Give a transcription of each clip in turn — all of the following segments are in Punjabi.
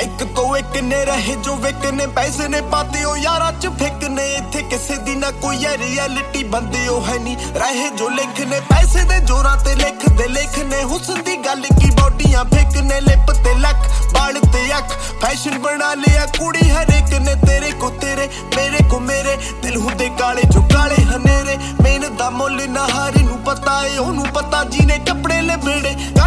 ਇੱਕ ਤੋਂ ਇੱਕ ਨੇ ਰਹੇ ਜੋ ਵਿਕ ਨੇ ਪੈਸੇ ਨੇ ਪਾਤੇ ਉਹ ਯਾਰਾਂ ਚ ਫਿੱਕ ਨੇ ਇੱਥੇ ਕਿਸੇ ਦੀ ਨਾ ਕੋਈ ਹੈ ਰਿਐਲਿਟੀ ਬੰਦੇ ਉਹ ਹੈ ਨਹੀਂ ਰਹੇ ਜੋ ਲਿਖ ਨੇ ਪੈਸੇ ਦੇ ਜੋਰਾਂ ਤੇ ਲਿਖਦੇ ਲਿਖ ਨੇ ਹੁਸਨ ਦੀ ਗੱਲ ਕੀ ਬੋਡੀਆਂ ਫਿੱਕ ਨੇ ਲਿਪ ਤੇ ਲੱਕ ਬਾਲ ਤੇ ਅੱਖ। ਫੈਸ਼ਨ ਬਣਾ ਲਿਆ, ਕੁੜੀ ਹਰ ਇੱਕ ਨੇ ਤੇਰੇ ਕੋ ਤੇਰੇ, ਮੇਰੇ ਕੋ ਮੇਰੇ। ਦਿਲ ਹੁੰਦੇ ਕਾਲੇ ਜੋ ਕਾਲੇ ਹਨੇਰੇ। ਮੇਨ ਦਾ ਮੁੱਲ ਨਾ ਹਾਰੇ ਨੂੰ ਪਤਾ ਏ, ਉਹਨੂੰ ਪਤਾ ਜੀ ਨੇ ਕੱਪੜੇ ਲਬੇੜੇ। ਬੇੜੇ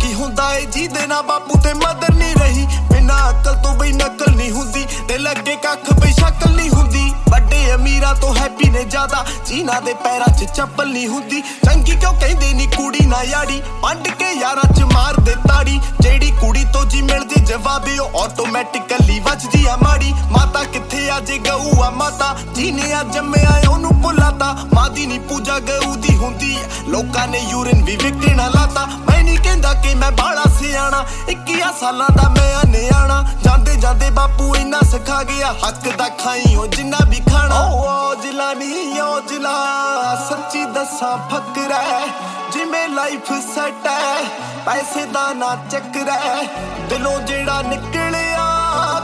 ਕੀ ਹੁੰਦਾ ਏ? ਜਿਹਦੇ ਨਾਲ ਬਾਪੂ ਤੇ ਮਦਰ ਨਹੀਂ ਰਹੀ। ਬਿਨਾ ਅਕਲ ਤੋਂ ਬਈ ਨਕਲ ਨਹੀਂ ਹੁੰਦੀ। ਤੇ ਲੱਗੇ ਕੱਖ ਬਈ ਸ਼ਕਲ ਨਹੀਂ ਹੁੰਦੀ। ਵੱਡੇ ਅਮੀਰਾਂ ਤੋਂ ਹੈਪੀ ਨੇ ਜ਼ਿਆਦਾ। ਜਿਨ੍ਹਾਂ ਦੇ ਪੈਰਾਂ 'ਚ ਚੱਪਲ ਨਹੀਂ ਹੁੰਦੀ। ਚੰਗੀ ਕਿਉਂ ਕਹਿੰਦੇ ਨਹੀਂ ਕੁੜੀ ਨਾ ਯਾੜੀ ਪੰਡ ਕੇ ਯਾਰਾਂ 'ਚ ਮਾਰਦੇ ਤਾੜੀ। ਜਿਹੜੀ ਕੁੜੀ ਤੋਂ ਜੀ ਮਿਲਦੀ ਜਵਾਬ, ਉਹ ਆਟੋਮੈਟਿਕਲੀ ਵੱਜਦੀ ਆ ਮਾੜੀ। ਮਾਤਾ ਕਿੱਥੇ ਅੱਜ ਗਊ ਮਾਤਾ, ਜਿਹਨੇ ਆ ਜੰਮਿਆ ਉਹਨੂੰ ਭੁੱਲਾਤਾ ਮਾਦੀ ਨਹੀਂ ਪੂਜਾ ਗਊ ਦੀ ਹੁੰਦੀ ਲੋਕਾਂ ਨੇ ਯੂਰਿਨ ਵੀ ਵਿਕਣਾ ਲਾਤਾ। ਮੈਂ ਨਹੀਂ ਕਹਿੰਦਾ ਕਿ ਮੈਂ ਬਾਲਾ ਸਿਆਣਾ। 21 ਸਾਲਾਂ ਦਾ ਮੈਂ ਨਿਆਣਾ। ਜਾਂਦੇ ਜਾਂਦੇ ਬਾਪੂ ਇੰਨਾ ਸਿਖਾ ਗਿਆ। ਹੱਕ ਦਾ ਖਾਈ ਹੋ ਜਿੰਨਾ ਵੀ ਖਾਣਾ। ਓ ਜਿਲਾ ਨਹੀਂ ਓ ਜਿਲਾ ਸੱਚੀ ਦੱਸਾਂ ਫਕਰਾ ਜਿਵੇਂ ਲਾਈਫ ਸੈਟ ਹੈ ਪੈਸੇ ਦਾ ਨਾ ਚੱਕਰ ਹੈ ਦਿਲੋਂ ਜਿਹੜਾ ਨਿਕਲੇ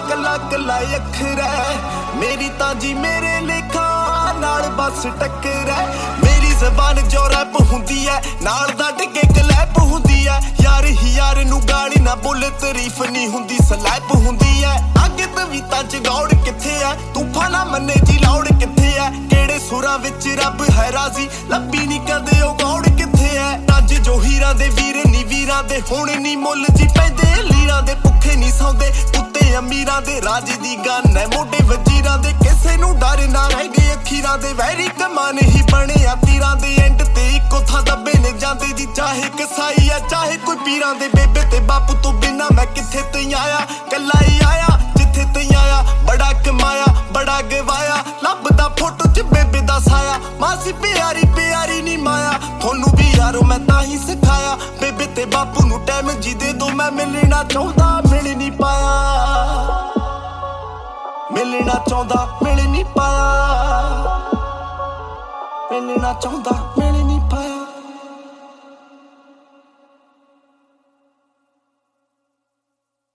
ਕੱਲਾ ਕੱਲਾ ਅੱਖਰ ਮੇਰੀ ਤਾਂ ਜੀ ਮੇਰੇ ਲੇਖਾ ਨਾਲ ਬਸ ਟੱਕਰ ਮੇਰੀ ਜ਼ਬਾਨ ਜੋ ਰੈਪ ਹੁੰਦੀ ਹੈ ਨਾਲ ਦਾ ਡਿੱਗੇ ਕਲੈਪ ਹੁੰਦੀ ਹੈ ਯਾਰ ਹੀ ਯਾਰ ਨੂੰ ਗਾਲੀ ਨਾ ਬੋਲੇ, ਤਾਰੀਫ ਨਹੀਂ ਹੁੰਦੀ, ਸਲੈਪ ਹੁੰਦੀ ਹੈ ਅੱਗੇ ਤਵੀਤਾਂ ਚ ਗੌੜ ਕਿੱਥੇ ਹੈ ਤੂਫਾਨ ਨਾ ਮੰਨੇ ਜੀ ਲੌੜ ਕਿੱਥੇ ਹੈ ਕਿਹੜੇ ਸੁਰਾਂ ਵਿੱਚ ਰੱਬ ਹੈ ਰਾਜ਼ੀ? ਲੱਭੀ ਨਹੀਂ ਕਦੇ ਉਹ ਗੌੜ ਕਿੱਥੇ ਹੈ ਅੱਜ ਜੋ ਹੀਰਾਂ ਦੇ ਵੀਰ, ਨੀ ਵੀਰਾਂ ਦੇ ਹੁਣ ਨਹੀਂ ਮੁੱਲ ਜੀ ਪੈਂਦੇ ਅਖੀਰਾਂ ਦੇ ਵੈਰੀ ਕਮਾਨ ਹੀ ਬਣਿਆ ਤੀਰਾਂ ਦੇ ਐਂਡ ਤੇ ਇੱਕੋ ਥਾਂ ਦੱਬੇ ਨੇ ਜਾਂਦੇ ਦੀ, ਚਾਹੇ ਕਸਾਈ ਆ, ਚਾਹੇ ਕੋਈ ਪੀਰਾਂ ਦੇ ਬੇਬੇ ਤੇ ਬਾਪੂ ਤੋਂ ਬਿਨਾ। ਮੈਂ ਕਿੱਥੇ ਤਈ ਆਇਆ? ਕੱਲਾ ਹੀ ਆਇਆ, ਜਿੱਥੇ ਤਈ ਆਇਆ? ਬੜਾ ਕਮਾਇਆ, ਬੜਾ ਗਵਾਇਆ, ਲੱਭਦਾ ਫੋਟੋ ਚ ਬੇਬੇ ਦਾ ਸਾਇਆ। ਮਾਸੀ ਪਿਆਰੀ ਪਿਆਰੀ ਨੀ ਮਾਇਆ, ਤੁਹਾਨੂੰ ਵੀ ਯਾਰੋ ਮੈਂ ਤਾਂ ਹੀ ਸਿਖਾਇਆ। ਬੇਬੇ ਤੇ ਬਾਪੂ ਨੂੰ ਟਾਈਮ ਜੀ ਦੇ ਦੋ ਮੈਂ ਮਿਲਣਾ ਚਾਹੁੰਦਾ, ਮਿਲ ਨਹੀਂ ਪਾਇਆ। ਮਿਲਣਾ ਚਾਹੁੰਦਾ, ਮਿਲ ਨਹੀਂ ਪਾਇਆ। ਮਿਲਣਾ ਚਾਹੁੰਦਾ